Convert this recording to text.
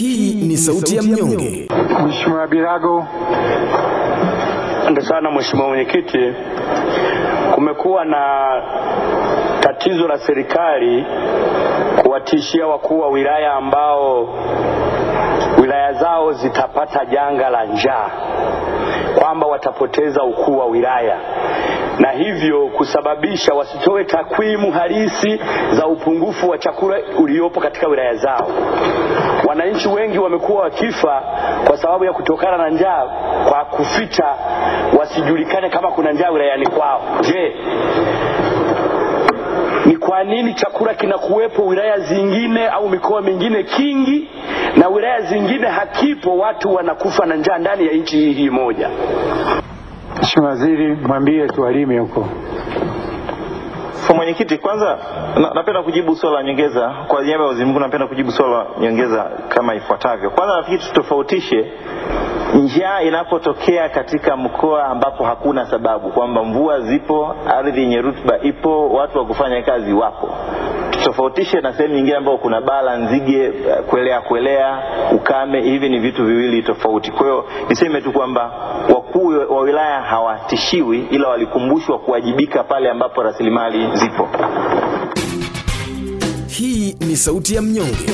Hii ni sauti ya mnyonge. Mheshimiwa Birago. Asante sana Mheshimiwa Mwenyekiti. Kumekuwa na tatizo la serikali kuwatishia wakuu wa wilaya ambao wilaya zao zitapata janga la njaa kwamba watapoteza ukuu wa wilaya na hivyo kusababisha wasitoe takwimu halisi za upungufu wa chakula uliopo katika wilaya zao. Wananchi wengi wamekuwa wakifa kwa sababu ya kutokana na njaa kwa kuficha wasijulikane kama kuna njaa wilayani kwao. Je, ni kwa nini chakula kinakuwepo wilaya zingine au mikoa mingine kingi na wilaya zingine hakipo, watu wanakufa na njaa ndani ya nchi hii moja? Mheshimiwa Waziri, mwambie tuwalime huko. Kwa mwenyekiti, kwanza na, napenda kujibu swala la nyongeza kwa niaba ya Mkuu. Napenda kujibu swala la nyongeza kama ifuatavyo. Kwanza nafikiri tutofautishe njaa inapotokea katika mkoa ambapo hakuna sababu, kwamba mvua zipo, ardhi yenye rutuba ipo, watu wa kufanya kazi wapo. Tutofautishe na sehemu nyingine ambayo kuna bala, nzige, kuelea kuelea, ukame. Hivi ni vitu viwili tofauti. Kwa hiyo niseme tu kwamba wakuu wa wilaya hawatishiwi, ila walikumbushwa kuwajibika pale ambapo rasilimali zipo. Hii ni sauti ya mnyonge.